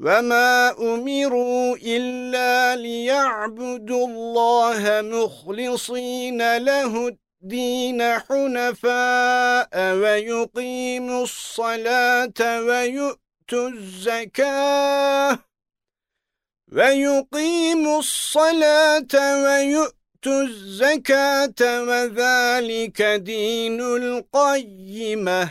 وَمَا أُمِرُوا إِلَّا لِيَعْبُدُوا اللَّهَ مُخْلِصِينَ لَهُ الدِّينَ حُنَفَاءَ وَيُقِيمُوا الصَّلَاةَ وَيُؤْتُوا الزَّكَاةَ وَيُقِيمُوا الصَّلَاةَ وَيُؤْتُوا الزَّكَاةَ وَذَلِكَ دِينُ الْقَيِّمَةِ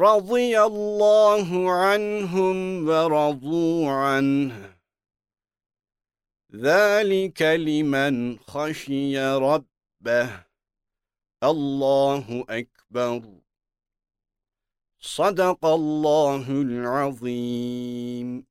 رضي الله عنهم ورضوا عنه. ذلك لمن خشي ربه. الله أكبر. صدق الله العظيم.